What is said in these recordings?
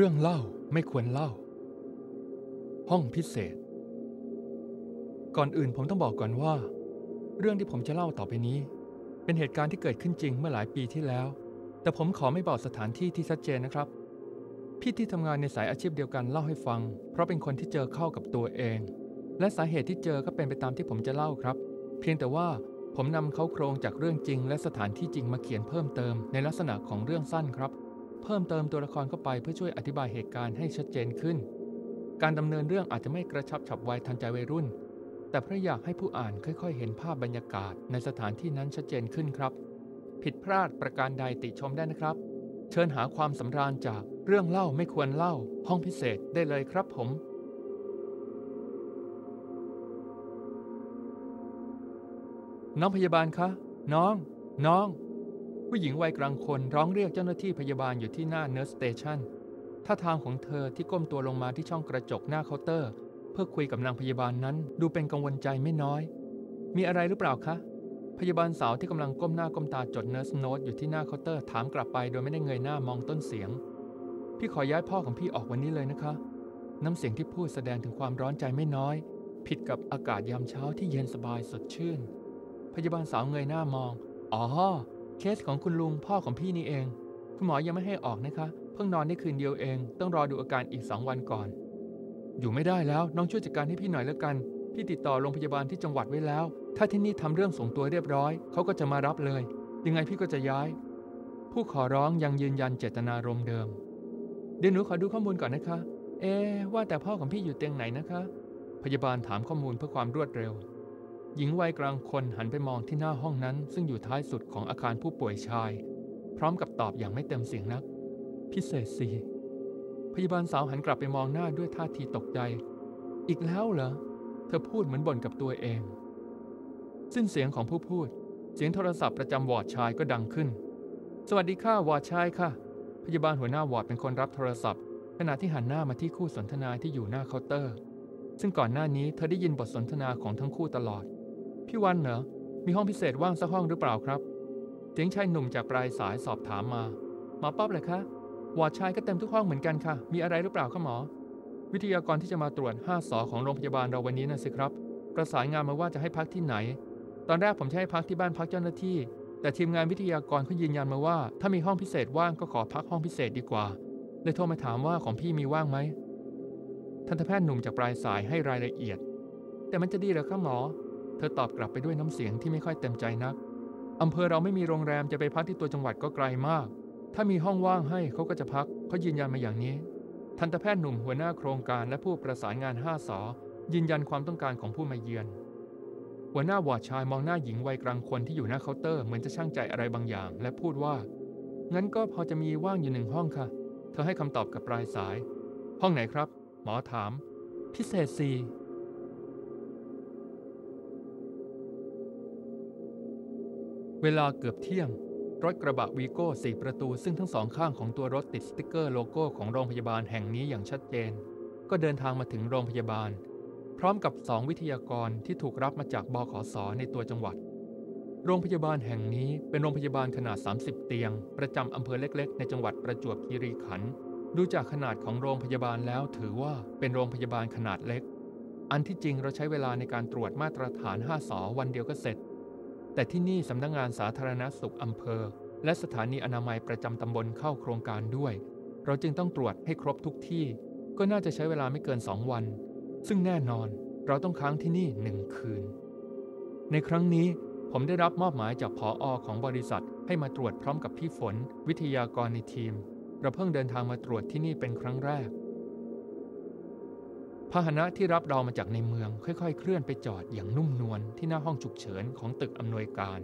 เรื่องเล่าไม่ควรเล่า ห้องพิเศษ ก่อนอื่นผมต้องบอกก่อนว่า เรื่องที่ผมจะเล่าต่อไปนี้ เป็นเหตุการณ์ที่เกิดขึ้นจริงเมื่อหลายปีที่แล้ว แต่ผมขอไม่บอกสถานที่ที่ชัดเจนนะครับ พี่ที่ทำงานในสายอาชีพเดียวกันเล่าให้ฟัง เพราะเป็นคนที่เจอเข้ากับตัวเอง และสาเหตุที่เจอก็เป็นไปตามที่ผมจะเล่าครับ เพียงแต่ว่าผมนำเขาโครงจากเรื่องจริง และสถานที่จริงมาเขียนเพิ่มเติม ในลักษณะของเรื่องสั้นครับ เพิ่มเติมตัวละครเข้าไปเพื่อช่วยอธิบายเหตุการณ์ให้ชัดเจนขึ้น การดำเนินเรื่องอาจจะไม่กระชับฉับไวทันใจวัยรุ่น แต่พระอยากให้ผู้อ่านค่อยๆ เห็นภาพบรรยากาศในสถานที่นั้นชัดเจนขึ้นครับ ผิดพลาดประการใดติชมได้นะครับ เชิญหาความสำราญจากเรื่องเล่าไม่ควรเล่า ห้องพิเศษได้เลยครับผมน้องพยาบาลคะ น้อง น้อง ผู้หญิงวัยกลางคนร้องเรียกเจ้าหน้าที่พยาบาลอยู่ที่หน้าเน r ร์สเตชันท่าทางของเธอที่ก้มตัวลงมาที่ช่องกระจกหน้าเคาน์เตอร์ เพื่อคุยกับนางพยาบาลนั้น ดูเป็นกังวลใจไม่น้อย มีอะไรหรือเปล่าคะ พยาบาลสาวที่กำลังก้มหน้าก้มตาจดเน r ร์สโน e อยู่ที่หน้าเคาน์เตอร์ถามกลับไปโดยไม่ได้เงยหน้ามองต้นเสียง พี่ขอย้ายพ่อของพี่ออกวันนี้เลยนะคะ น้ำเสียงที่พูดแสดงถึงความร้อนใจไม่น้อย ผิดกับอากาศยามเช้าที่เย็นสบายสดชื่น พยาบาลสาวเงยหน้ามอง อ๋อ เคสของคุณลุงพ่อของพี่นี่เอง คุณหมอยังไม่ให้ออกนะคะ เพิ่งนอนได้คืนเดียวเอง ต้องรอดูอาการอีกสองวันก่อน อยู่ไม่ได้แล้วน้องช่วยจัดการให้พี่หน่อยแล้วกัน พี่ติดต่อโรงพยาบาลที่จังหวัดไว้แล้ว ถ้าที่นี่ทำเรื่องส่งตัวเรียบร้อย เขาก็จะมารับเลย ยังไงพี่ก็จะย้าย ผู้ขอร้องยังยืนยันเจตนารมณ์เดิม เดี๋ยวหนูขอดูข้อมูลก่อนนะคะ เอะว่าแต่พ่อของพี่อยู่เตียงไหนนะคะ พยาบาลถามข้อมูลเพื่อความรวดเร็ว หญิงวัยกลางคนหันไปมองที่หน้าห้องนั้น ซึ่งอยู่ท้ายสุดของอาคารผู้ป่วยชาย พร้อมกับตอบอย่างไม่เต็มเสียงนัก พิเศษสีพยาบาลสาวหันกลับไปมองหน้าด้วยท่าทีตกใจ อีกแล้วเหรอ เธอพูดเหมือนบ่นกับตัวเอง สิ้นเสียงของผู้พูด เสียงโทรศัพท์ประจำวอร์ดชายก็ดังขึ้น สวัสดีค่ะวอร์ดชายค่ะ พยาบาลหัวหน้าวอร์ดเป็นคนรับโทรศัพท์ ขณะที่หันหน้ามาที่คู่สนทนาที่อยู่หน้าเคาน์เตอร์ ซึ่งก่อนหน้านี้เธอได้ยินบทสนทนาของทั้งคู่ตลอด พี่วันเหรอ มีห้องพิเศษว่างสักห้องหรือเปล่าครับเสียงชายหนุ่มจากปลายสายสอบถามมา หมอป๊อบเหรอคะวอร์ดชายก็เต็มทุกห้องเหมือนกันค่ะ มีอะไรหรือเปล่าคะหมอ วิทยากรที่จะมาตรวจ 5 ส ของโรงพยาบาลเราวันนี้นะสิครับ ประสานงานมาว่าจะให้พักที่ไหน ตอนแรกผมจะให้พักที่บ้านพักเจ้าหน้าที่ แต่ทีมงานวิทยากรเขายืนยันมาว่า ถ้ามีห้องพิเศษว่างก็ขอพักห้องพิเศษดีกว่า เลยโทรมาถามว่าของพี่มีว่างไหมทันตแพทย์หนุ่มจากปลายสายให้รายละเอียด แต่มันจะดีหรอคะหมอ เธอตอบกลับไปด้วยน้ำเสียงที่ไม่ค่อยเต็มใจนัก อำเภอเราไม่มีโรงแรมจะไปพักที่ตัวจังหวัดก็ไกลมาก ถ้ามีห้องว่างให้เขาก็จะพัก เขายืนยันมาอย่างนี้ ทันตแพทย์หนุ่มหัวหน้าโครงการและผู้ประสานงาน5สอยืนยันความต้องการของผู้มาเยือน หัวหน้าวอร์ดชายมองหน้าหญิงวัยกลางคนที่อยู่หน้าเคาน์เตอร์เหมือนจะชั่งใจอะไรบางอย่าง และพูดว่า งั้นก็พอจะมีว่างอยู่หนึ่งห้องค่ะ เธอให้คำตอบกับปลายสาย ห้องไหนครับ หมอถาม พิเศษสี่ เวลาเกือบเที่ยง รถกระบะวีโก้สี่ประตูซึ่งทั้งสองข้างของตัวรถติดสติกเกอร์โลโก้ของโรงพยาบาลแห่งนี้อย่างชัดเจน ก็เดินทางมาถึงโรงพยาบาล พร้อมกับสองวิทยากรที่ถูกรับมาจากบขสในตัวจังหวัด โรงพยาบาลแห่งนี้เป็นโรงพยาบาลขนาด 30 เตียง ประจำอำเภอเล็กๆ ในจังหวัดประจวบคีรีขันธ์ดูจากขนาดของโรงพยาบาลแล้วถือว่าเป็นโรงพยาบาลขนาดเล็ก อันที่จริงเราใช้เวลาในการตรวจมาตรฐาน 5 สอวันเดียวก็เสร็จ แต่ที่นี่สำนักงงานสาธารณสุขอำเภอ และสถานีอนามัยประจำตำบลเข้าโครงการด้วย เราจึงต้องตรวจให้ครบทุกที่ ก็น่าจะใช้เวลาไม่เกิน 2 วัน ซึ่งแน่นอนเราต้องค้างที่นี่หนึ่งคืน ในครั้งนี้ผมได้รับมอบหมายจากผออของบริษัทให้มาตรวจพร้อมกับพี่ฝน วิทยากรในทีม เราเพิ่งเดินทางมาตรวจที่นี่เป็นครั้งแรก พาหนะที่รับเรามาจากในเมืองค่อยๆ เคลื่อนไปจอดอย่างนุ่มนวลที่หน้าห้องฉุกเฉินของตึกอำนวยการ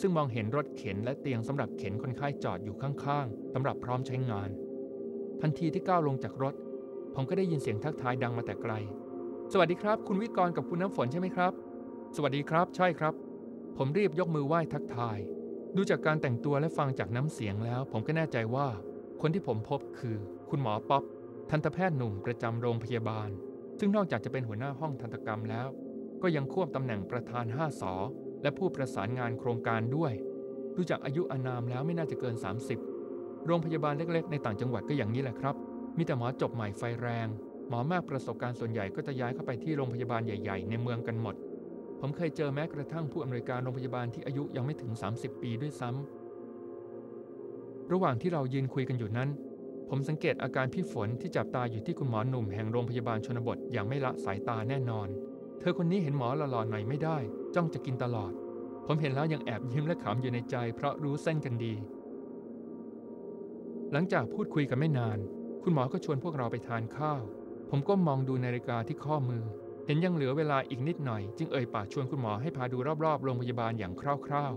ซึ่งมองเห็นรถเข็นและเตียงสำหรับเข็นคนไข้จอดอยู่ข้างๆสำหรับพร้อมใช้งาน ทันทีที่ก้าวลงจากรถ ผมก็ได้ยินเสียงทักทายดังมาแต่ไกล สวัสดีครับ คุณวิกรกับคุณน้ำฝนใช่ไหมครับ สวัสดีครับ ใช่ครับ ผมรีบยกมือไหว้ทักทาย ดูจากการแต่งตัวและฟังจากน้ำเสียงแล้ว ผมก็แน่ใจว่า คนที่ผมพบคือ คุณหมอป๊อป ทันตแพทย์หนุ่มประจำโรงพยาบาล ซึ่งนอกจากจะเป็นหัวหน้าห้องทันตกรรมแล้ว ก็ยังควบตำแหน่งประธาน 5สอและผู้ประสานงานโครงการด้วยดูจากอายุอานามแล้วไม่น่าจะเกิน 30 โรงพยาบาลเล็ก ๆ ในต่างจังหวัดก็อย่างนี้แหละครับ มีแต่หมอจบใหม่ไฟแรง หมอมากประสบการณ์ส่วนใหญ่ก็จะย้ายเข้าไปที่โรงพยาบาลใหญ่ ๆ ในเมืองกันหมด ผมเคยเจอแม้กระทั่งผู้อำนวยการโรงพยาบาลที่อายุยังไม่ถึง 30 ปีด้วยซ้ำระหว่างที่เรายืนคุยกันอยู่นั้น ผมสังเกตอาการพี่ฝนที่จับตาอยู่ที่คุณหมอหนุ่มแห่งโรงพยาบาลชนบทอย่างไม่ละสายตาแน่นอน เธอคนนี้เห็นหมอหล่อๆหน่อยไม่ได้ จ้องจะกินตลอด ผมเห็นแล้วยังแอบยิ้มและขำอยู่ในใจ เพราะรู้เส้นกันดี หลังจากพูดคุยกันไม่นาน คุณหมอก็ชวนพวกเราไปทานข้าว ผมก็มองดูนาฬิกาที่ข้อมือ เห็นยังเหลือเวลาอีกนิดหน่อย จึงเอ่ยปากชวนคุณหมอให้พาดูรอบๆ โรงพยาบาลอย่างคร่าว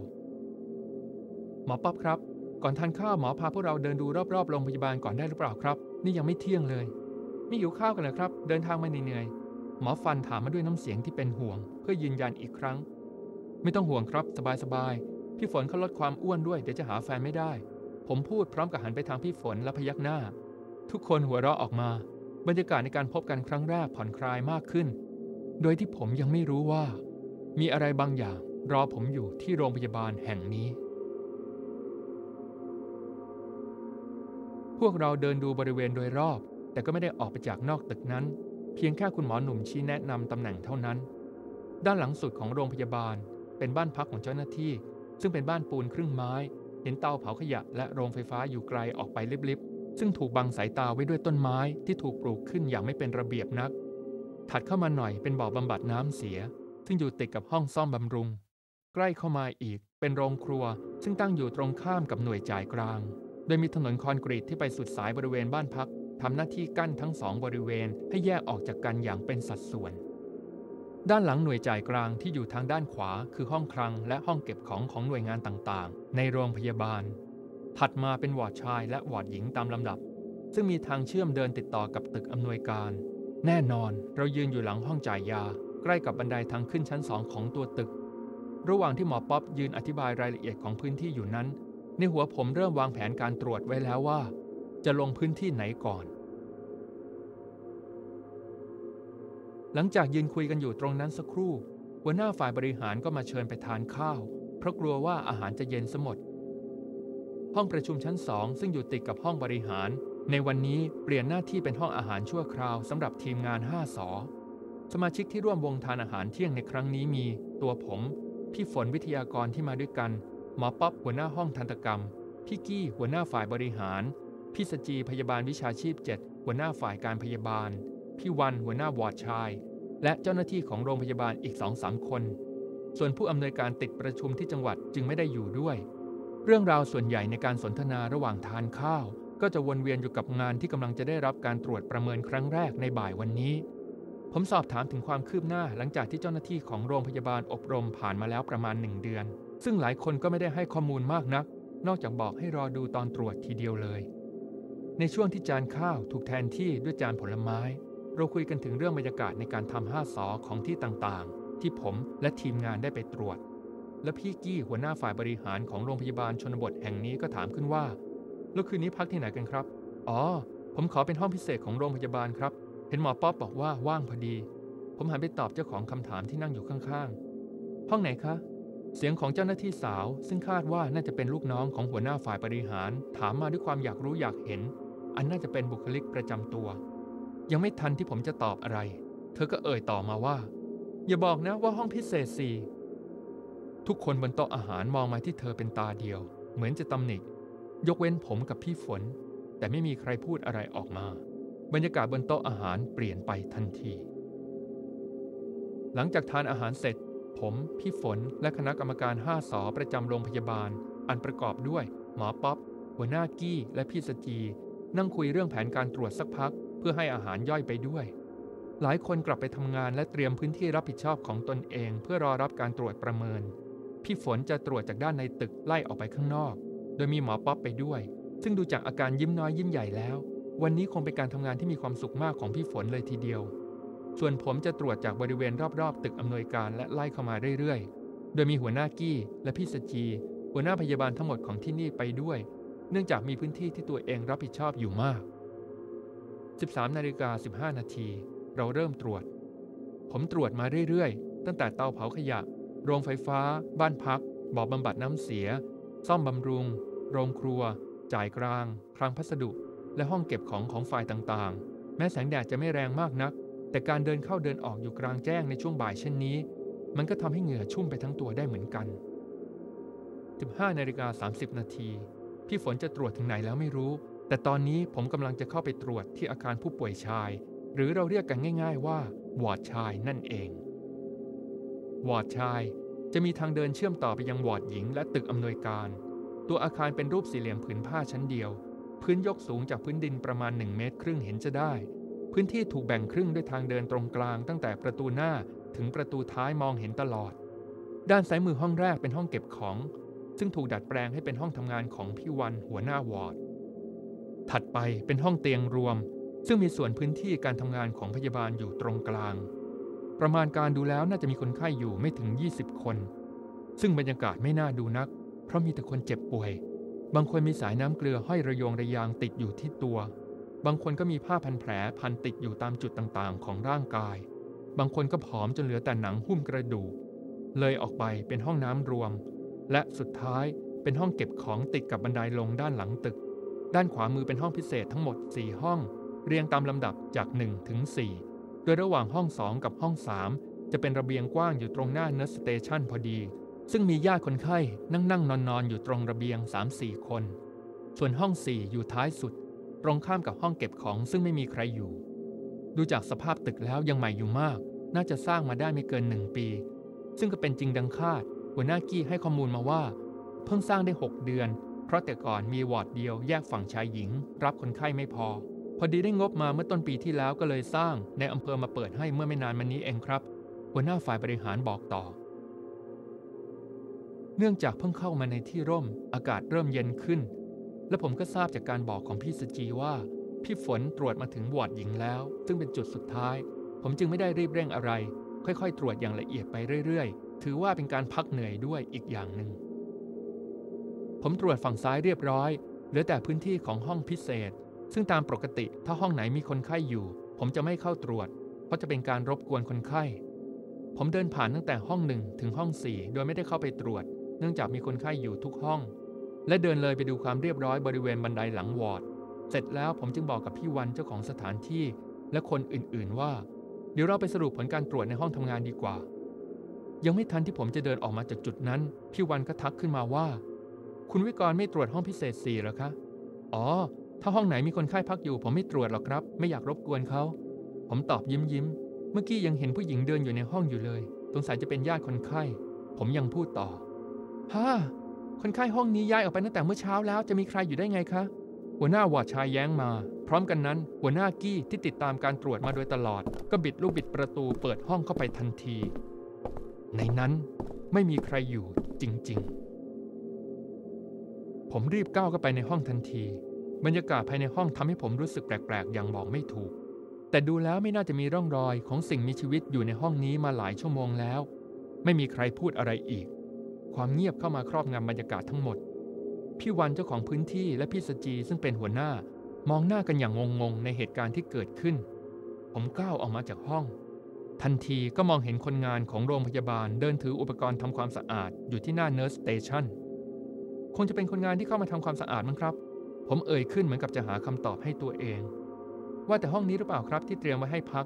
ๆ หมอป๊อบครับ ก่อนทานข้าวหมอพาพวกเราเดินดูรอบๆโรงพยาบาลก่อนได้หรือเปล่าครับ นี่ยังไม่เที่ยงเลย ไม่หิวข้าวกันเหรอครับ เดินทางมาเหนื่อยๆหมอฟันถามมาด้วยน้ำเสียงที่เป็นห่วง เพื่อยืนยันอีกครั้ง ไม่ต้องห่วงครับสบายๆพี่ฝนเขาลดความอ้วนด้วยเดี๋ยวจะหาแฟนไม่ได้ ผมพูดพร้อมกับหันไปทางพี่ฝนและพยักหน้า ทุกคนหัวเราะออกมา บรรยากาศในการพบกันครั้งแรกผ่อนคลายมากขึ้น โดยที่ผมยังไม่รู้ว่า มีอะไรบางอย่างรอผมอยู่ที่โรงพยาบาลแห่งนี้ พวกเราเดินดูบริเวณโดยรอบ แต่ก็ไม่ได้ออกไปจากนอกตึกนั้น เพียงแค่คุณหมอหนุ่มชี้แนะนำตำแหน่งเท่านั้น ด้านหลังสุดของโรงพยาบาล เป็นบ้านพักของเจ้าหน้าที่ ซึ่งเป็นบ้านปูนครึ่งไม้ เห็นเตาเผาขยะและโรงไฟฟ้าอยู่ไกลออกไปลิบๆ ซึ่งถูกบังสายตาไว้ด้วยต้นไม้ที่ถูกปลูกขึ้นอย่างไม่เป็นระเบียบนัก ถัดเข้ามาหน่อยเป็นบ่อบำบัดน้ำเสีย ซึ่งอยู่ติดกับห้องซ่อมบำรุง ใกล้เข้ามาอีกเป็นโรงครัว ซึ่งตั้งอยู่ตรงข้ามกับหน่วยจ่ายกลาง โดยมีถนนคอนกรีตที่ไปสุดสายบริเวณบ้านพักทำหน้าที่กั้นทั้งสองบริเวณให้แยกออกจากกันอย่างเป็นสัดส่วน ด้านหลังหน่วยจ่ายกลางที่อยู่ทางด้านขวา คือห้องคลังและห้องเก็บของของหน่วยงานต่างๆ ในโรงพยาบาล ถัดมาเป็นวอร์ดชายและวอร์ดหญิงตามลำดับ ซึ่งมีทางเชื่อมเดินติดต่อกับตึกอำนวยการ แน่นอนเรายืนอยู่หลังห้องจ่ายยา ใกล้กับบันไดทางขึ้นชั้นสองของตัวตึก ระหว่างที่หมอป๊อปยืนอธิบายรายละเอียดของพื้นที่อยู่นั้น ในหัวผมเริ่มวางแผนการตรวจไว้แล้วว่า จะลงพื้นที่ไหนก่อน หลังจากยืนคุยกันอยู่ตรงนั้นสักครู่ หัวหน้าฝ่ายบริหารก็มาเชิญไปทานข้าว เพราะกลัวว่าอาหารจะเย็นสมด ห้องประชุมชั้นสองซึ่งอยู่ติดกับห้องบริหาร ในวันนี้เปลี่ยนหน้าที่เป็นห้องอาหารชั่วคราวสำหรับทีมงาน5สอสมาชิกที่ร่วมวงทานอาหารเที่ยงในครั้งนี้มี ตัวผม พี่ฝนวิทยากรที่มาด้วยกัน หมอป๊อปหัวหน้าห้องทันตกรรม พี่กี้หัวหน้าฝ่ายบริหาร พี่สจีพยาบาลวิชาชีพ 7 หัวหน้าฝ่ายการพยาบาล พี่วันหัวหน้าวอร์ดชาย และเจ้าหน้าที่ของโรงพยาบาลอีกสองสามคน ส่วนผู้อำนวยการติดประชุมที่จังหวัดจึงไม่ได้อยู่ด้วย เรื่องราวส่วนใหญ่ในการสนทนาระหว่างทานข้าว ก็จะวนเวียนอยู่กับงานที่กำลังจะได้รับการตรวจประเมินครั้งแรกในบ่ายวันนี้ ผมสอบถามถึงความคืบหน้าหลังจากที่เจ้าหน้าที่ของโรงพยาบาลอบรมผ่านมาแล้วประมาณหนึ่งเดือน ซึ่งหลายคนก็ไม่ได้ให้ข้อมูลมากนัก นอกจากบอกให้รอดูตอนตรวจทีเดียวเลย ในช่วงที่จานข้าวถูกแทนที่ด้วยจานผลไม้ เราคุยกันถึงเรื่องบรรยากาศในการทำห้าสอของที่ต่างๆ ที่ผมและทีมงานได้ไปตรวจ และพี่กี้หัวหน้าฝ่ายบริหารของโรงพยาบาลชนบทแห่งนี้ก็ถามขึ้นว่า แล้วคืนนี้พักที่ไหนกันครับ อ๋อ ผมขอเป็นห้องพิเศษของโรงพยาบาลครับ เห็นหมอป๊อปบอกว่าว่างพอดี ผมหันไปตอบเจ้าของคำถามที่นั่งอยู่ข้างๆ ห้องไหนคะ เสียงของเจ้าหน้าที่สาว ซึ่งคาดว่าน่าจะเป็นลูกน้องของหัวหน้าฝ่ายบริหาร ถามมาด้วยความอยากรู้อยากเห็น อันน่าจะเป็นบุคลิกประจำตัว ยังไม่ทันที่ผมจะตอบอะไร เธอก็เอ่ยต่อมาว่า อย่าบอกนะว่าห้องพิเศษสี่ทุกคนบนโต๊ะอาหารมองมาที่เธอเป็นตาเดียว เหมือนจะตำหนิยกเว้นผมกับพี่ฝน แต่ไม่มีใครพูดอะไรออกมา บรรยากาศบนโต๊ะอาหารเปลี่ยนไปทันที หลังจากทานอาหารเสร็จ ผมพี่ฝนและคณะกรรมการ5สอประจำโรงพยาบาล อันประกอบด้วย หมอป๊อปหัวหน้ากี้และพี่สจี นั่งคุยเรื่องแผนการตรวจสักพัก เพื่อให้อาหารย่อยไปด้วย หลายคนกลับไปทำงานและเตรียมพื้นที่รับผิดชอบของตนเอง เพื่อรอรับการตรวจประเมิน พี่ฝนจะตรวจจากด้านในตึกไล่ออกไปข้างนอก โดยมีหมอป๊อปไปด้วย ซึ่งดูจากอาการยิ้มน้อยยิ้มใหญ่แล้ว วันนี้คงเป็นการทำงานที่มีความสุขมากของพี่ฝนเลยทีเดียว ส่วนผมจะตรวจจากบริเวณรอบๆ ตึกอำนวยการและไล่เข้ามาเรื่อยๆ โดยมีหัวหน้ากี้และพี่สจี หัวหน้าพยาบาลทั้งหมดของที่นี่ไปด้วย เนื่องจากมีพื้นที่ที่ตัวเองรับผิดชอบอยู่มาก 13นาฬิกา15 นาที เราเริ่มตรวจ ผมตรวจมาเรื่อยๆ ตั้งแต่เตาเผาขยะ โรงไฟฟ้า บ้านพัก บ่อบำบัดน้ำเสีย ซ่อมบำรุง โรงครัว จ่ายกลาง คลังพัสดุ และห้องเก็บของของฝ่ายต่างๆ แม้แสงแดดจะไม่แรงมากนัก แต่การเดินเข้าเดินออกอยู่กลางแจ้งในช่วงบ่ายเช่นนี้ มันก็ทำให้เหงื่อชุ่มไปทั้งตัวได้เหมือนกัน 15นาฬิกา30 นาทีพี่ฝนจะตรวจถึงไหนแล้วไม่รู้ แต่ตอนนี้ผมกำลังจะเข้าไปตรวจที่อาคารผู้ป่วยชาย หรือเราเรียกกันง่าย ๆ ว่าวอร์ดชายนั่นเอง วอร์ดชายจะมีทางเดินเชื่อมต่อไปยังวอร์ดหญิงและตึกอำนวยการ ตัวอาคารเป็นรูปสี่เหลี่ยมผืนผ้าชั้นเดียว พื้นยกสูงจากพื้นดินประมาณ1เมตรครึ่งเห็นจะได้ พื้นที่ถูกแบ่งครึ่งด้วยทางเดินตรงกลางตั้งแต่ประตูหน้าถึงประตูท้ายมองเห็นตลอด ด้านซ้ายมือห้องแรกเป็นห้องเก็บของ ซึ่งถูกดัดแปลงให้เป็นห้องทำงานของพี่วันหัวหน้าวอร์ด ถัดไปเป็นห้องเตียงรวม ซึ่งมีส่วนพื้นที่การทำงานของพยาบาลอยู่ตรงกลาง ประมาณการดูแล้วน่าจะมีคนไข้อยู่ไม่ถึง 20 คน ซึ่งบรรยากาศไม่น่าดูนัก เพราะมีแต่คนเจ็บป่วย บางคนมีสายน้ำเกลือห้อยระยงระยางติดอยู่ที่ตัว บางคนก็มีผ้าพันแผลพันติดอยู่ตามจุดต่างๆ ของร่างกาย บางคนก็ผอมจนเหลือแต่หนังหุ้มกระดูก เลยออกไปเป็นห้องน้ำรวม และสุดท้ายเป็นห้องเก็บของติดกับบันไดลงด้านหลังตึก ด้านขวามือเป็นห้องพิเศษทั้งหมด 4 ห้อง เรียงตามลำดับจาก 1 ถึง 4 โดยระหว่างห้อง 2 กับห้อง 3 จะเป็นระเบียงกว้างอยู่ตรงหน้า nurse station พอดี ซึ่งมีญาติคนไข้นั่งนั่งนอนนอนอยู่ตรงระเบียง 3-4 คน ส่วนห้อง 4 อยู่ท้ายสุด ตรงข้ามกับห้องเก็บของซึ่งไม่มีใครอยู่ ดูจากสภาพตึกแล้วยังใหม่อยู่มาก น่าจะสร้างมาได้ไม่เกินหนึ่งปี ซึ่งก็เป็นจริงดังคาด หัวหน้ากี้ให้ข้อมูลมาว่า เพิ่งสร้างได้ 6 เดือน เพราะแต่ก่อนมีวอร์ดเดียวแยกฝั่งชายหญิง รับคนไข้ไม่พอ พอดีได้งบมาเมื่อต้นปีที่แล้วก็เลยสร้างในอำเภอมาเปิดให้เมื่อไม่นานมานี้เองครับ หัวหน้าฝ่ายบริหารบอกต่อเนื่องจากเพิ่งเข้ามาในที่ร่ม อากาศเริ่มเย็นขึ้น และผมก็ทราบจากการบอกของพี่สจีว่า พี่ฝนตรวจมาถึงวอร์ดหญิงแล้ว ซึ่งเป็นจุดสุดท้าย ผมจึงไม่ได้รีบเร่งอะไร ค่อยๆ ตรวจอย่างละเอียดไปเรื่อยๆ ถือว่าเป็นการพักเหนื่อยด้วยอีกอย่างหนึ่ง ผมตรวจฝั่งซ้ายเรียบร้อย เหลือแต่พื้นที่ของห้องพิเศษ ซึ่งตามปกติถ้าห้องไหนมีคนไข้อยู่ ผมจะไม่เข้าตรวจ เพราะจะเป็นการรบกวนคนไข้ ผมเดินผ่านตั้งแต่ห้องหนึ่งถึงห้องสี่โดยไม่ได้เข้าไปตรวจ เนื่องจากมีคนไข้อยู่ทุกห้อง และเดินเลยไปดูความเรียบร้อยบริเวณบันไดหลังวอร์ด เสร็จแล้วผมจึงบอกกับพี่วันเจ้าของสถานที่ และคนอื่นๆว่า เดี๋ยวเราไปสรุปผลการตรวจในห้องทำงานดีกว่า ยังไม่ทันที่ผมจะเดินออกมาจากจุดนั้น พี่วันก็ทักขึ้นมาว่า คุณวิกรไม่ตรวจห้องพิเศษสี่หรอคะ อ๋อ ถ้าห้องไหนมีคนไข้พักอยู่ ผมไม่ตรวจหรอกครับ ไม่อยากรบกวนเขา ผมตอบยิ้มยิ้ม เมื่อกี้ยังเห็นผู้หญิงเดินอยู่ในห้องอยู่เลย สงสัยจะเป็นญาติคนไข้ ผมยังพูดต่อฮ่า คนไข้ห้องนี้ย้ายออกไปตั้งแต่เมื่อเช้าแล้วจะมีใครอยู่ได้ไงคะ หัวหน้าวอดชายแย้งมา พร้อมกันนั้น หัวหน้ากี้ที่ติดตามการตรวจมาโดยตลอด ก็บิดลูกบิดประตูเปิดห้องเข้าไปทันที ในนั้นไม่มีใครอยู่จริง ๆ ผมรีบก้าวเข้าไปในห้องทันที บรรยากาศภายในห้องทำให้ผมรู้สึกแปลก ๆ อย่างบอกไม่ถูก แต่ดูแล้วไม่น่าจะมีร่องรอยของสิ่งมีชีวิตอยู่ในห้องนี้มาหลายชั่วโมงแล้ว ไม่มีใครพูดอะไรอีก ความเงียบเข้ามาครอบงำบรรยากาศทั้งหมด พี่วันเจ้าของพื้นที่และพี่สจีซึ่งเป็นหัวหน้ามองหน้ากันอย่างงงๆในเหตุการณ์ที่เกิดขึ้น ผมก้าวออกมาจากห้อง ทันทีก็มองเห็นคนงานของโรงพยาบาลเดินถืออุปกรณ์ทำความสะอาดอยู่ที่หน้าเน r ร์สเตชันคงจะเป็นคนงานที่เข้ามาทำความสะอาดมั้งครับ ผมเอ่ยขึ้นเหมือนกับจะหาคำตอบให้ตัวเอง ว่าแต่ห้องนี้หรือเปล่าครับที่เตรียมไว้ให้พัก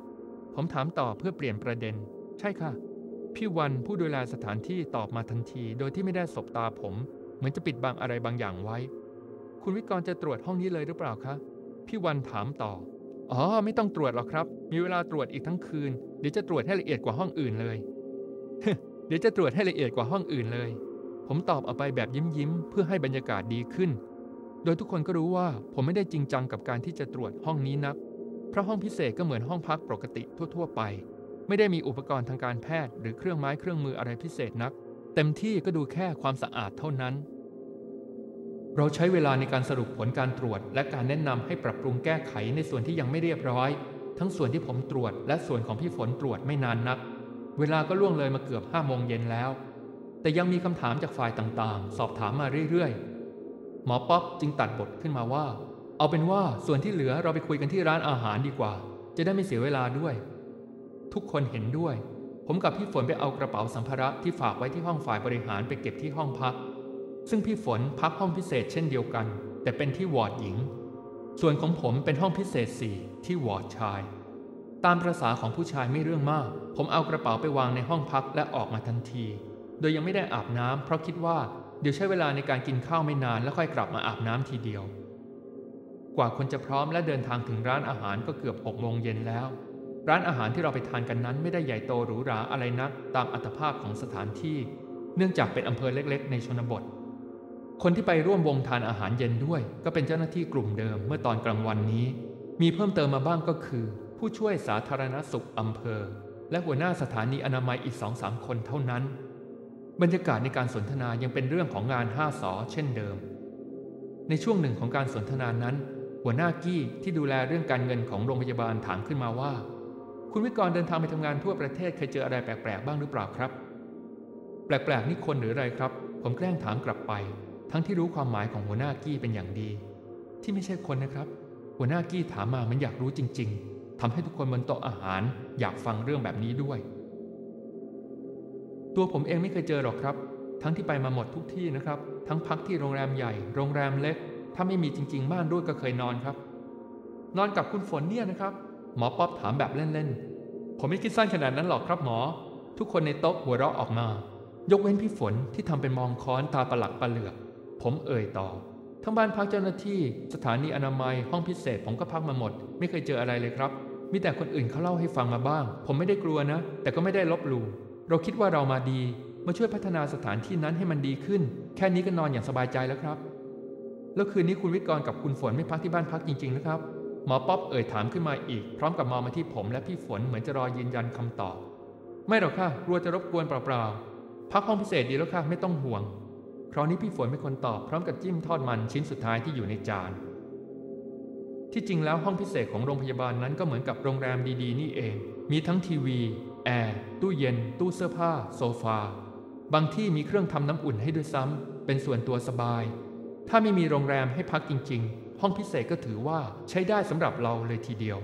ผมถามต่อเพื่อเปลี่ยนประเด็น ใช่ค่ะ พี่วันผู้ดูแลสถานที่ตอบมาทันที โดยที่ไม่ได้สบตาผม เหมือนจะปิดบังอะไรบางอย่างไว้ คุณวิกรจะตรวจห้องนี้เลยหรือเปล่าคะ พี่วันถามต่อ อ๋อ ไม่ต้องตรวจหรอกครับ มีเวลาตรวจอีกทั้งคืน เดี๋ยวจะตรวจให้ละเอียดกว่าห้องอื่นเลย เดี๋ยวจะตรวจให้ละเอียดกว่าห้องอื่นเลย ผมตอบออกไปแบบยิ้มยิ้มๆเพื่อให้บรรยากาศดีขึ้น โดยทุกคนก็รู้ว่าผมไม่ได้จริงจังกับการที่จะตรวจห้องนี้นัก เพราะห้องพิเศษก็เหมือนห้องพักปกติทั่ว ๆ ไป ไม่ได้มีอุปกรณ์ทางการแพทย์ หรือเครื่องไม้เครื่องมืออะไรพิเศษนัก เต็มที่ก็ดูแค่ความสะอาดเท่านั้น เราใช้เวลาในการสรุปผลการตรวจ และการแนะนำให้ปรับปรุงแก้ไขในส่วนที่ยังไม่เรียบร้อย ทั้งส่วนที่ผมตรวจ และส่วนของพี่ฝนตรวจไม่นานนัก เวลาก็ล่วงเลยมาเกือบห้าโมงเย็นแล้ว แต่ยังมีคำถามจากฝ่ายต่างๆ สอบถามมาเรื่อยๆ หมอป๊อปจึงตัดบทขึ้นมาว่า เอาเป็นว่าส่วนที่เหลือเราไปคุยกันที่ร้านอาหารดีกว่า จะได้ไม่เสียเวลาด้วย ทุกคนเห็นด้วย ผมกับพี่ฝนไปเอากระเป๋าสัมภาระที่ฝากไว้ที่ห้องฝ่ายบริหารไปเก็บที่ห้องพัก ซึ่งพี่ฝนพักห้องพิเศษเช่นเดียวกัน แต่เป็นที่วอร์ดหญิง ส่วนของผมเป็นห้องพิเศษสี่ที่วอร์ดชาย ตามประษาของผู้ชายไม่เรื่องมาก ผมเอากระเป๋าไปวางในห้องพักและออกมาทันที โดยยังไม่ได้อาบน้ำเพราะคิดว่าเดี๋ยวใช้เวลาในการกินข้าวไม่นานแล้วค่อยกลับมาอาบน้ำทีเดียว กว่าคนจะพร้อมและเดินทางถึงร้านอาหารก็เกือบ6โมงเย็นแล้ว ร้านอาหารที่เราไปทานกันนั้นไม่ได้ใหญ่โตหรูหราอะไรนักตามอัตภาพของสถานที่ เนื่องจากเป็นอำเภอเล็กๆ ในชนบท คนที่ไปร่วมวงทานอาหารเย็นด้วย ก็เป็นเจ้าหน้าที่กลุ่มเดิมเมื่อตอนกลางวันนี้ มีเพิ่มเติมมาบ้างก็คือ ผู้ช่วยสาธารณสุขอำเภอ และหัวหน้าสถานีอนามัยอีกสองสามคนเท่านั้น บรรยากาศในการสนทนายังเป็นเรื่องของงานห้าสอเช่นเดิม ในช่วงหนึ่งของการสนทนานั้น หัวหน้ากี้ที่ดูแลเรื่องการเงินของโรงพยาบาลถามขึ้นมาว่า คุณวิกรเดินทางไปทำงานทั่วประเทศเคยเจออะไรแปลกๆบ้างหรือเปล่าครับ แปลกๆนี่คนหรืออะไรครับ ผมแกล้งถามกลับไป ทั้งที่รู้ความหมายของหัวหน้ากี้เป็นอย่างดี ที่ไม่ใช่คนนะครับ หัวหน้ากี้ถามมามันอยากรู้จริง ๆทำให้ทุกคนบนโต๊ะอาหารอยากฟังเรื่องแบบนี้ด้วย ตัวผมเองไม่เคยเจอหรอกครับ ทั้งที่ไปมาหมดทุกที่นะครับ ทั้งพักที่โรงแรมใหญ่ โรงแรมเล็ก ถ้าไม่มีจริงๆบ้านด้วยก็เคยนอนครับ นอนกับคุณฝนเนี่ยนะครับ หมอป๊อบถามแบบเล่นๆ ผมไม่คิดสั้นขนาดนั้นหรอกครับหมอ ทุกคนในโต๊ะหัวเราะออกมา ยกเว้นพี่ฝนที่ทำเป็นมองค้อนตาประหลักประเหลือก ผมเอ่ยต่อ ทั้งบ้านพักเจ้าหน้าที่สถานีอนามัยห้องพิเศษผมก็พักมาหมด ไม่เคยเจออะไรเลยครับ มีแต่คนอื่นเขาเล่าให้ฟังมาบ้าง ผมไม่ได้กลัวนะ แต่ก็ไม่ได้ลบหลู่เราคิดว่าเรามาดีมาช่วยพัฒนาสถานที่นั้นให้มันดีขึ้น แค่นี้ก็นอนอย่างสบายใจแล้วครับ แล้วคืนนี้คุณวิกรกับคุณฝนไม่พักที่บ้านพักจริงๆนะครับ หมอป๊อบเอ่ยถามขึ้นมาอีก พร้อมกับมองมาที่ผมและพี่ฝนเหมือนจะรอยืนยันคำตอบ ไม่หรอกค่ะกลัวจะรบกวนเปล่าๆพักห้องพิเศษดีแล้วค่ะไม่ต้องห่วงคราวนี้พี่ฝนเป็นคนตอบพร้อมกับจิ้มทอดมันชิ้นสุดท้ายที่อยู่ในจาน ที่จริงแล้วห้องพิเศษของโรงพยาบาลนั้นก็เหมือนกับโรงแรมดีๆ นี่เอง มีทั้งทีวีแอร์ตู้เย็น ตู้เสื้อผ้า โซฟา บางที่มีเครื่องทำน้ำอุ่นให้ด้วยซ้ำเป็นส่วนตัวสบาย ถ้าไม่มีโรงแรมให้พักจริง ๆ ห้องพิเศษก็ถือว่าใช้ได้สำหรับเราเลยทีเดียว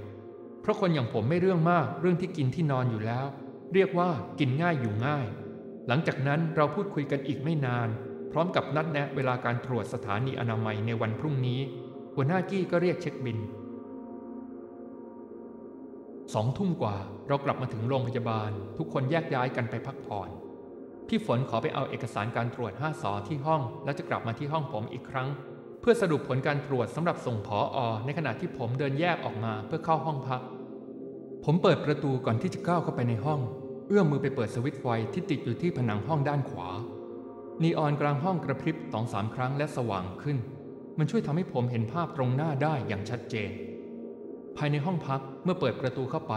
เพราะคนอย่างผมไม่เรื่องมากเรื่องที่กินที่นอนอยู่แล้ว เรียกว่ากินง่ายอยู่ง่าย หลังจากนั้นเราพูดคุยกันอีกไม่นาน พร้อมกับนัดแนะเวลาการตรวจสถานีอนามัยในวันพรุ่งนี้ หัวหน้ากี้ก็เรียกเช็คบินสองทุ่มกว่าเรากลับมาถึงโรงพยาบาล ทุกคนแยกย้ายกันไปพักผ่อนพี่ฝนขอไปเอาเอกสารการตรวจ 5สอที่ห้อง แล้วจะกลับมาที่ห้องผมอีกครั้ง พื่อสรุปผลการตรวจสำหรับส่งผออในขณะที่ผมเดินแยกออกมาเพื่อเข้าห้องพัก ผมเปิดประตูก่อนที่จะก้าวเข้าไปในห้อง เอื้อมมือไปเปิดสวิตช์ไฟที่ติดอยู่ที่ผนังห้องด้านขวา นีออนกลางห้องกระพริบสองสามครั้งและสว่างขึ้น มันช่วยทำให้ผมเห็นภาพตรงหน้าได้อย่างชัดเจน ภายในห้องพักเมื่อเปิดประตูเข้าไป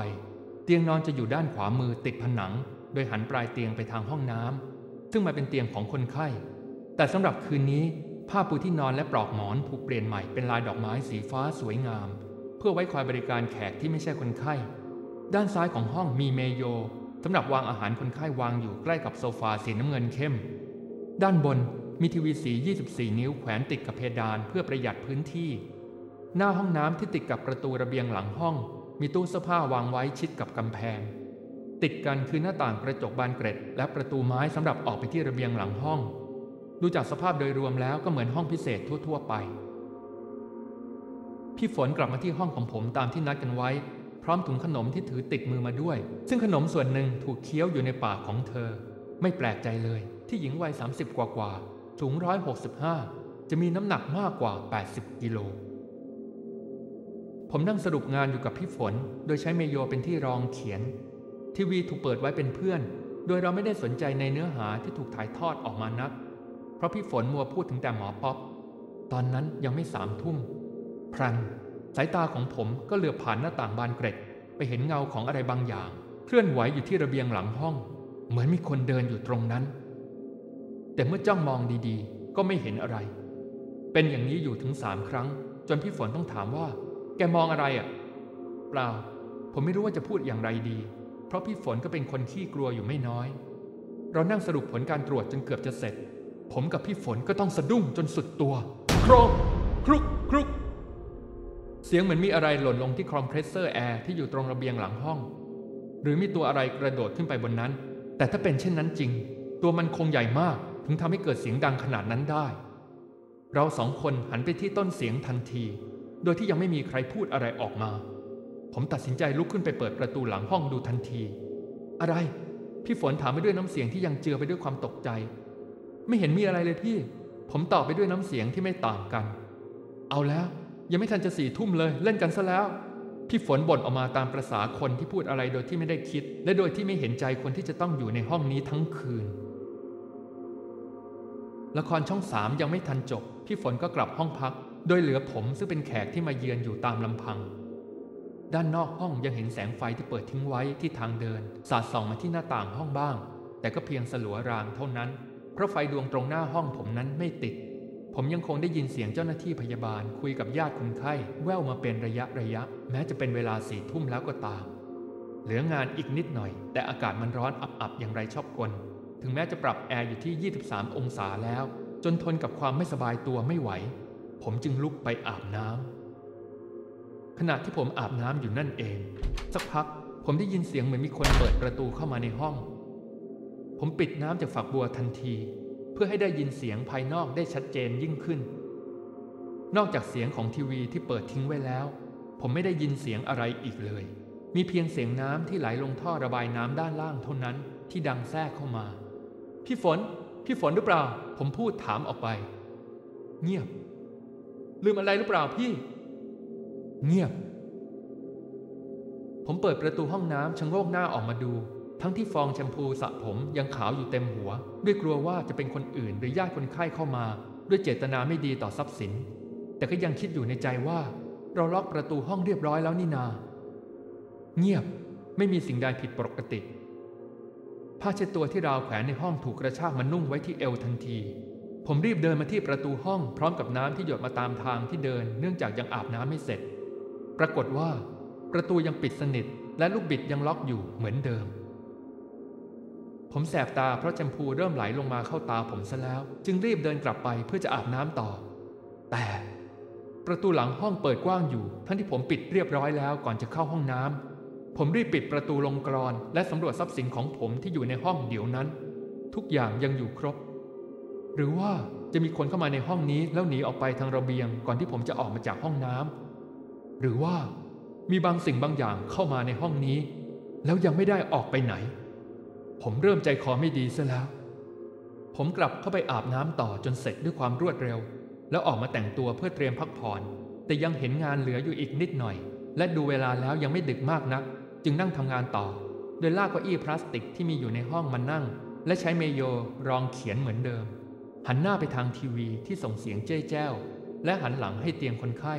เตียงนอนจะอยู่ด้านขวามือติดผนัง โดยหันปลายเตียงไปทางห้องน้ำซึ่งมาเป็นเตียงของคนไข้ แต่สำหรับคืนนี้ ผ้าปูที่นอนและปลอกหมอนถูกเปลี่ยนใหม่เป็นลายดอกไม้สีฟ้าสวยงาม เพื่อไว้คอยบริการแขกที่ไม่ใช่คนไข้ ด้านซ้ายของห้องมีเมโยสำหรับวางอาหารคนไข้วางอยู่ใกล้กับโซฟาสีน้ำเงินเข้ม ด้านบนมีทีวีสี 24 นิ้วแขวนติดกับเพดานเพื่อประหยัดพื้นที่ หน้าห้องน้ำที่ติดกับประตูระเบียงหลังห้อง มีตู้เสื้อผ้าวางไว้ชิดกับกำแพง ติดกันคือหน้าต่างกระจกบานเกร็ด และประตูไม้สำหรับออกไปที่ระเบียงหลังห้อง ดูจากสภาพโดยรวมแล้วก็เหมือนห้องพิเศษทั่ว ๆ ไป พี่ฝนกลับมาที่ห้องของผมตามที่นัดกันไว้ พร้อมถุงขนมที่ถือติดมือมาด้วย ซึ่งขนมส่วนหนึ่งถูกเคี้ยวอยู่ในปากของเธอ ไม่แปลกใจเลย ที่หญิงวัย 30 กว่ากว่าสูง 165 จะมีน้ำหนักมากกว่า 80 กิโล ผมนั่งสรุปงานอยู่กับพี่ฝน โดยใช้เมโยเป็นที่รองเขียน ทีวีถูกเปิดไว้เป็นเพื่อน โดยเราไม่ได้สนใจในเนื้อหาที่ถูกถ่ายทอดออกมานัก เพราะพี่ฝนมัวพูดถึงแต่หมอป๊อปตอนนั้นยังไม่สามทุ่ม พรัน สายตาของผมก็เหลือบผ่านหน้าต่างบานเกร็ด ไปเห็นเงาของอะไรบางอย่าง เคลื่อนไหวอยู่ที่ระเบียงหลังห้อง เหมือนมีคนเดินอยู่ตรงนั้น แต่เมื่อจ้องมองดีๆ ก็ไม่เห็นอะไร เป็นอย่างนี้อยู่ถึงสามครั้ง จนพี่ฝนต้องถามว่า แกมองอะไรอะ่ะ เปล่า ผมไม่รู้ว่าจะพูดอย่างไรดี เพราะพี่ฝนก็เป็นคนขี้กลัวอยู่ไม่น้อย เรานั่งสรุปผลการตรวจจนเกือบจะเสร็จ ผมกับพี่ฝนก็ต้องสะดุ้งจนสุดตัว โครกครุกครุก เสียงเหมือนมีอะไรหล่นลงที่คอมเพรสเซอร์แอร์ที่อยู่ตรงระเบียงหลังห้อง หรือมีตัวอะไรกระโดดขึ้นไปบนนั้น แต่ถ้าเป็นเช่นนั้นจริง ตัวมันคงใหญ่มาก ถึงทำให้เกิดเสียงดังขนาดนั้นได้ เราสองคนหันไปที่ต้นเสียงทันที โดยที่ยังไม่มีใครพูดอะไรออกมา ผมตัดสินใจลุกขึ้นไปเปิดประตูหลังห้องดูทันที อะไร พี่ฝนถามไปด้วยน้ำเสียงที่ยังเจือไปด้วยความตกใจ ไม่เห็นมีอะไรเลยพี่ ผมตอบไปด้วยน้ำเสียงที่ไม่ต่างกัน เอาแล้ว ยังไม่ทันจะสี่ทุ่มเลยเล่นกันซะแล้ว พี่ฝนบ่นออกมาตามประษาคนที่พูดอะไรโดยที่ไม่ได้คิด และโดยที่ไม่เห็นใจคนที่จะต้องอยู่ในห้องนี้ทั้งคืน ละครช่องสามยังไม่ทันจบ พี่ฝนก็กลับห้องพัก โดยเหลือผมซึ่งเป็นแขกที่มาเยือนอยู่ตามลำพังด้านนอกห้องยังเห็นแสงไฟที่เปิดทิ้งไว้ที่ทางเดิน สาดส่องมาที่หน้าต่างห้องบ้าง แต่ก็เพียงสลัวรางเท่านั้น เพราะไฟดวงตรงหน้าห้องผมนั้นไม่ติด ผมยังคงได้ยินเสียงเจ้าหน้าที่พยาบาลคุยกับญาติคนไข้แว่วมาเป็นระยะระยะ แม้จะเป็นเวลาสี่ทุ่มแล้วก็ตาม เหลืองานอีกนิดหน่อย แต่อากาศมันร้อนอับๆอย่างไรชอบกลถึงแม้จะปรับแอร์อยู่ที่ 23 องศาแล้ว จนทนกับความไม่สบายตัวไม่ไหว ผมจึงลุกไปอาบน้ำขณะที่ผมอาบน้ำอยู่นั่นเอง สักพักผมได้ยินเสียงเหมือนมีคนเปิดประตูเข้ามาในห้อง ผมปิดน้ำจากฝักบัวทันที เพื่อให้ได้ยินเสียงภายนอกได้ชัดเจนยิ่งขึ้น นอกจากเสียงของทีวีที่เปิดทิ้งไว้แล้ว ผมไม่ได้ยินเสียงอะไรอีกเลย มีเพียงเสียงน้ำที่ไหลลงท่อระบายน้ำด้านล่างเท่านั้นที่ดังแทรกเข้ามา พี่ฝน พี่ฝนหรือเปล่า ผมพูดถามออกไป เงียบ ลืมอะไรหรือเปล่าพี่ เงียบ ผมเปิดประตูห้องน้ำชะโงกหน้าออกมาดู ทั้งที่ฟองแชมพูสระผมยังขาวอยู่เต็มหัว ด้วยกลัวว่าจะเป็นคนอื่นหรือญาติคนไข้เข้ามา ด้วยเจตนาไม่ดีต่อทรัพย์สิน แต่ก็ยังคิดอยู่ในใจว่า เราล็อกประตูห้องเรียบร้อยแล้วนี่นา เงียบไม่มีสิ่งใดผิดปกติ ผ้าเช็ดตัวที่ราวแขวนในห้องถูกกระชากมานุ่งไว้ที่เอวทันที ผมรีบเดินมาที่ประตูห้องพร้อมกับน้ำที่หยดมาตามทางที่เดินเนื่องจากยังอาบน้ำไม่เสร็จ ปรากฏว่า ประตูยังปิดสนิท และลูกบิดยังล็อกอยู่เหมือนเดิม ผมแสบตาเพราะแชมพูเริ่มไหลลงมาเข้าตาผมซะแล้ว จึงรีบเดินกลับไปเพื่อจะอาบน้ำต่อ แต่ ประตูหลังห้องเปิดกว้างอยู่ทั้งที่ผมปิดเรียบร้อยแล้วก่อนจะเข้าห้องน้ำผมรีบปิดประตูลงกรอน และสำรวจทรัพย์สินของผมที่อยู่ในห้องเดี๋ยวนั้น ทุกอย่างยังอยู่ครบ หรือว่าจะมีคนเข้ามาในห้องนี้แล้วหนีออกไปทางระเบียงก่อนที่ผมจะออกมาจากห้องน้ำหรือว่ามีบางสิ่งบางอย่างเข้ามาในห้องนี้ แล้วยังไม่ได้ออกไปไหน ผมเริ่มใจคอไม่ดีซะแล้ว ผมกลับเข้าไปอาบน้ำต่อจนเสร็จด้วยความรวดเร็ว แล้วออกมาแต่งตัวเพื่อเตรียมพักผ่อน แต่ยังเห็นงานเหลืออยู่อีกนิดหน่อย และดูเวลาแล้วยังไม่ดึกมากนัก จึงนั่งทำงานต่อ โดยลากเก้าอี้พลาสติกที่มีอยู่ในห้องมานั่ง และใช้เมโยรองเขียนเหมือนเดิม หันหน้าไปทางทีวีที่ส่งเสียงเจ้ยแจ้ว และหันหลังให้เตียงคนไข้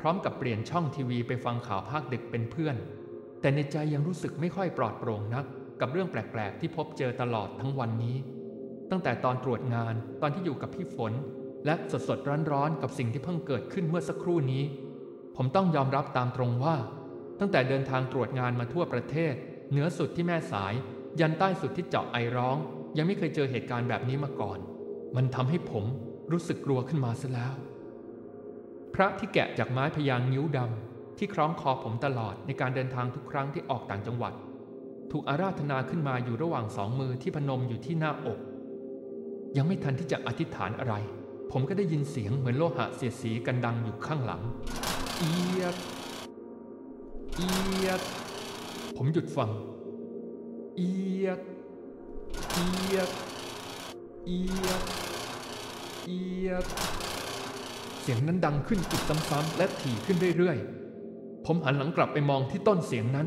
พร้อมกับเปลี่ยนช่องทีวีไปฟังข่าวภาคดึกเป็นเพื่อน แต่ในใจยังรู้สึกไม่ค่อยปลอดโปร่งนัก กับเรื่องแปลกๆ ที่พบเจอตลอดทั้งวันนี้ ตั้งแต่ตอนตรวจงานตอนที่อยู่กับพี่ฝน และสดๆร้อนๆกับสิ่งที่เพิ่งเกิดขึ้นเมื่อสักครู่นี้ ผมต้องยอมรับตามตรงว่า ตั้งแต่เดินทางตรวจงานมาทั่วประเทศ เหนือสุดที่แม่สาย ยันใต้สุดที่เจาะไอร้อง ยังไม่เคยเจอเหตุการณ์แบบนี้มาก่อน มันทำให้ผมรู้สึกกลัวขึ้นมาซะแล้ว พระที่แกะจากไม้พยางนิ้วดำที่คล้องคอผมตลอดในการเดินทางทุกครั้งที่ออกต่างจังหวัด ถูกอาราธนาขึ้นมาอยู่ระหว่างสองมือที่พนมอยู่ที่หน้าอก ยังไม่ทันที่จะอธิษฐานอะไร ผมก็ได้ยินเสียงเหมือนโลหะเสียดสีกันดังอยู่ข้างหลัง เอียด เอียด ผมหยุดฟัง เอียด เอียด เอียด เอียด เสียงนั้นดังขึ้นอีกซ้ำๆและถี่ขึ้นเรื่อยๆ ผมหันหลังกลับไปมองที่ต้นเสียงนั้น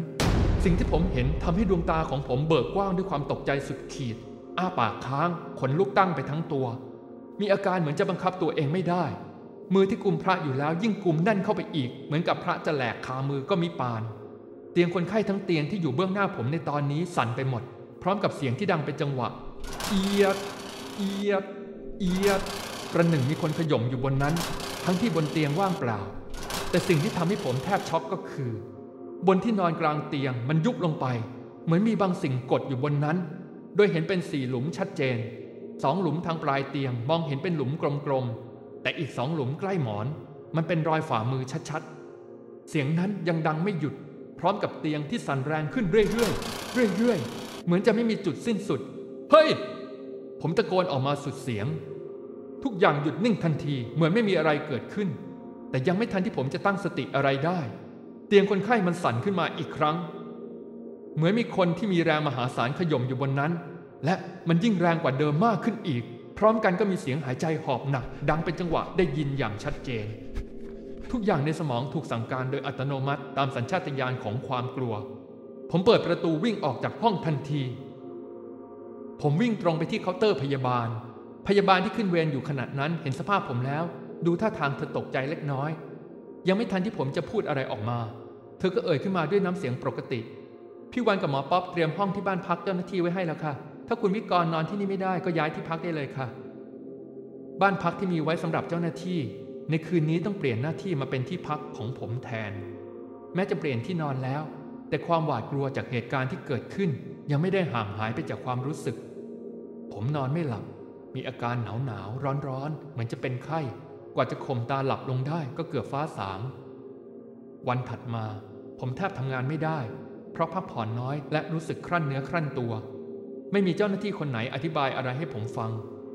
สิ่งที่ผมเห็นทำให้ดวงตาของผมเบิกกว้างด้วยความตกใจสุดขีด อ้าปากค้าง ขนลุกตั้งไปทั้งตัว มีอาการเหมือนจะบังคับตัวเองไม่ได้ มือที่กุมพระอยู่แล้วยิ่งกุมแน่นเข้าไปอีก เหมือนกับพระจะแหลกคามือก็มีปาน เตียงคนไข้ทั้งเตียงที่อยู่เบื้องหน้าผมในตอนนี้สั่นไปหมด พร้อมกับเสียงที่ดังเป็นจังหวะ เอียด เอียด เอียด ประหนึ่งมีคนขย่มอยู่บนนั้น ทั้งที่บนเตียงว่างเปล่า แต่สิ่งที่ทำให้ผมแทบช็อกก็คือ บนที่นอนกลางเตียงมันยุบลงไป เหมือนมีบางสิ่งกดอยู่บนนั้น โดยเห็นเป็นสี่หลุมชัดเจนสองหลุมทางปลายเตียงมองเห็นเป็นหลุมกลมๆ แต่อีกสองหลุมใกล้หมอน มันเป็นรอยฝ่ามือชัดๆ เสียงนั้นยังดังไม่หยุด พร้อมกับเตียงที่สั่นแรงขึ้นเรื่อยๆเรื่อยๆ เหมือนจะไม่มีจุดสิ้นสุด เฮ้ย ผมตะโกนออกมาสุดเสียง ทุกอย่างหยุดนิ่งทันทีเหมือนไม่มีอะไรเกิดขึ้น แต่ยังไม่ทันที่ผมจะตั้งสติอะไรได้ เตียงคนไข้มันสั่นขึ้นมาอีกครั้ง เหมือนมีคนที่มีแรงมหาศาลขย่มอยู่บนนั้น และมันยิ่งแรงกว่าเดิมมากขึ้นอีก พร้อมกันก็มีเสียงหายใจหอบหนัก ดังเป็นจังหวะได้ยินอย่างชัดเจน ทุกอย่างในสมองถูกสั่งการโดยอัตโนมัติตามสัญชาตญาณของความกลัว ผมเปิดประตูวิ่งออกจากห้องทันที ผมวิ่งตรงไปที่เคาน์เตอร์พยาบาล พยาบาลที่ขึ้นเวรอยู่ขณะนั้นเห็นสภาพผมแล้ว ดูท่าทางเธอตกใจเล็กน้อย ยังไม่ทันที่ผมจะพูดอะไรออกมา เธอก็เอ่ยขึ้นมาด้วยน้ำเสียงปกติ พี่วันกับหมอป๊อปเตรียมห้องที่บ้านพักเจ้าหน้าที่ไว้ให้แล้วค่ะ ถ้าคุณวิกรนอนที่นี่ไม่ได้ก็ย้ายที่พักได้เลยค่ะ บ้านพักที่มีไว้สำหรับเจ้าหน้าที่ ในคืนนี้ต้องเปลี่ยนหน้าที่มาเป็นที่พักของผมแทน แม้จะเปลี่ยนที่นอนแล้ว แต่ความหวาดกลัวจากเหตุการณ์ที่เกิดขึ้น ยังไม่ได้ห่างหายไปจากความรู้สึก ผมนอนไม่หลับ มีอาการหนาวหนาวร้อนร้อนๆเหมือนจะเป็นไข้ กว่าจะข่มตาหลับลงได้ก็เกือบฟ้าสาง วันถัดมาผมแทบทำงานไม่ได้ เพราะพักผ่อนน้อยและรู้สึกครั่นเนื้อครั่นตัว ไม่มีเจ้าหน้าที่คนไหนอธิบายอะไรให้ผมฟัง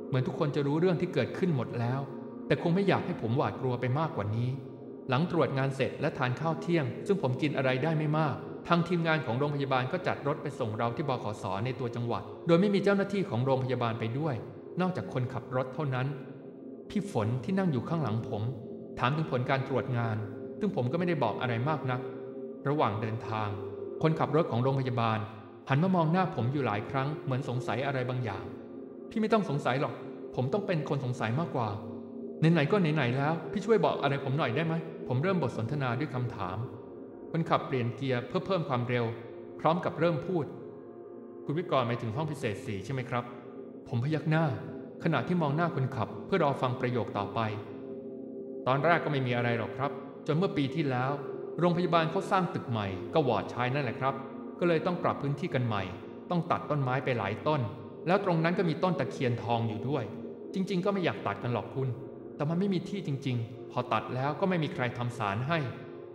เหมือนทุกคนจะรู้เรื่องที่เกิดขึ้นหมดแล้ว แต่คงไม่อยากให้ผมหวาดกลัวไปมากกว่านี้ หลังตรวจงานเสร็จและทานข้าวเที่ยง ซึ่งผมกินอะไรได้ไม่มากทางทีมงานของโรงพยาบาลก็จัดรถไปส่งเราที่บขสในตัวจังหวัด โดยไม่มีเจ้าหน้าที่ของโรงพยาบาลไปด้วย นอกจากคนขับรถเท่านั้น พี่ฝนที่นั่งอยู่ข้างหลังผม ถามถึงผลการตรวจงาน ซึ่งผมก็ไม่ได้บอกอะไรมากนัก ระหว่างเดินทาง คนขับรถของโรงพยาบาล หันมามองหน้าผมอยู่หลายครั้งเหมือนสงสัยอะไรบางอย่าง พี่ไม่ต้องสงสัยหรอก ผมต้องเป็นคนสงสัยมากกว่าไหนๆก็ไหนๆแล้ว พี่ช่วยบอกอะไรผมหน่อยได้ไหมผมเริ่มบทสนทนาด้วยคำถาม คนขับเปลี่ยนเกียร์เพื่อเพิ่มความเร็ว พร้อมกับเริ่มพูด คุณวิกรณ์หมายถึงห้องพิเศษสี่ใช่ไหมครับ ผมพยักหน้า ขณะที่มองหน้าคนขับเพื่อรอฟังประโยคต่อไป ตอนแรกก็ไม่มีอะไรหรอกครับ จนเมื่อปีที่แล้ว โรงพยาบาลเขาสร้างตึกใหม่ก็วอร์ดชายนั่นแหละครับ ก็เลยต้องปรับพื้นที่กันใหม่ ต้องตัดต้นไม้ไปหลายต้น แล้วตรงนั้นก็มีต้นตะเคียนทองอยู่ด้วย จริง ๆ ก็ไม่อยากตัดกันหรอกคุณ แต่มันไม่มีที่จริง ๆ พอตัดแล้วก็ไม่มีใครทำสารให้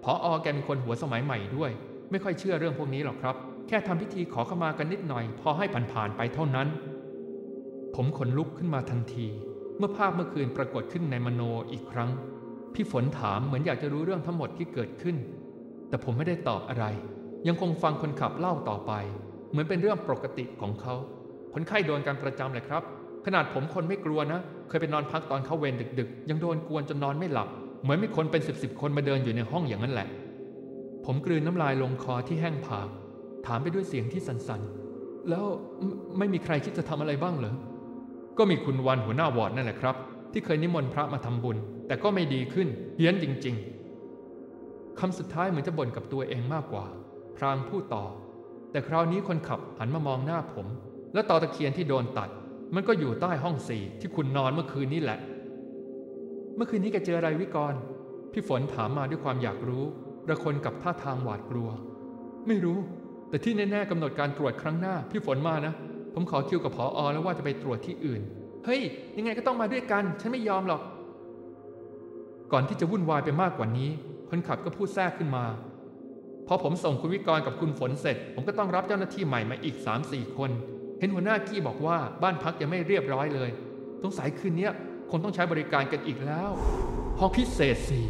พออแกเป็นคนหัวสมัยใหม่ด้วย ไม่ค่อยเชื่อเรื่องพวกนี้หรอกครับ แค่ทำพิธีขอขมากันนิดหน่อย พอให้ผ่านๆไปเท่านั้น ผมขนลุกขึ้นมาทันที เมื่อภาพเมื่อคืนปรากฏขึ้นในมโนอีกครั้ง พี่ฝนถามเหมือนอยากจะรู้เรื่องทั้งหมดที่เกิดขึ้น แต่ผมไม่ได้ตอบอะไร ยังคงฟังคนขับเล่าต่อไป เหมือนเป็นเรื่องปกติของเขา คนไข้โดนการประจำเลยครับ ขนาดผมคนไม่กลัวนะ เคยไปนอนพักตอนเข้าเวรดึกๆ ยังโดนกวนจนนอนไม่หลับ เหมือนมีคนเป็นสิบสิบคนมาเดินอยู่ในห้องอย่างนั้นแหละ ผมกลืนน้ำลายลงคอที่แห้งผากถามไปด้วยเสียงที่สั่นๆ แล้วไม่ไม่มีใครคิดจะทำอะไรบ้างเหรอ ก็มีคุณวันหัวหน้าวอร์ดนั่นแหละครับ ที่เคยนิมนต์พระมาทำบุญ แต่ก็ไม่ดีขึ้นเฮี้ยนจริง ๆคำสุดท้ายเหมือนจะบ่นกับตัวเองมากกว่า พรางพูดต่อ แต่คราวนี้คนขับหันมามองหน้าผม และต่อตะเคียนที่โดนตัด มันก็อยู่ใต้ห้องสี่ที่คุณนอนเมื่อคืนนี้แหละ เมื่อคืนนี้แกเจออะไรวิกรณ์พี่ฝนถามมาด้วยความอยากรู้ระคนกับท่าทางหวาดกลัว ไม่รู้ แต่ที่แน่ๆกำหนดการตรวจครั้งหน้าพี่ฝนมานะ ผมขอคิวกับพออแล้วว่าจะไปตรวจที่อื่น เฮ้ย ยังไงก็ต้องมาด้วยกัน ฉันไม่ยอมหรอก ก่อนที่จะวุ่นวายไปมากกว่านี้ คนขับก็พูดแทรกขึ้นมา พอผมส่งคุณวิกรกับคุณฝนเสร็จ ผมก็ต้องรับเจ้าหน้าที่ใหม่มาอีก 3-4 คน เห็นหัวหน้ากี้บอกว่าบ้านพักยังไม่เรียบร้อยเลยสงสัยคืนนี้คงต้องใช้บริการกันอีกแล้วห้องพิเศษสี่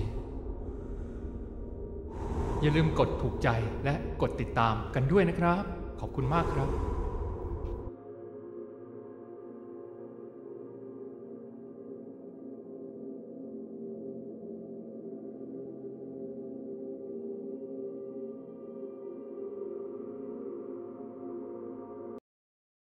อย่าลืมกดถูกใจและกดติดตามกันด้วยนะครับ ขอบคุณมากครับ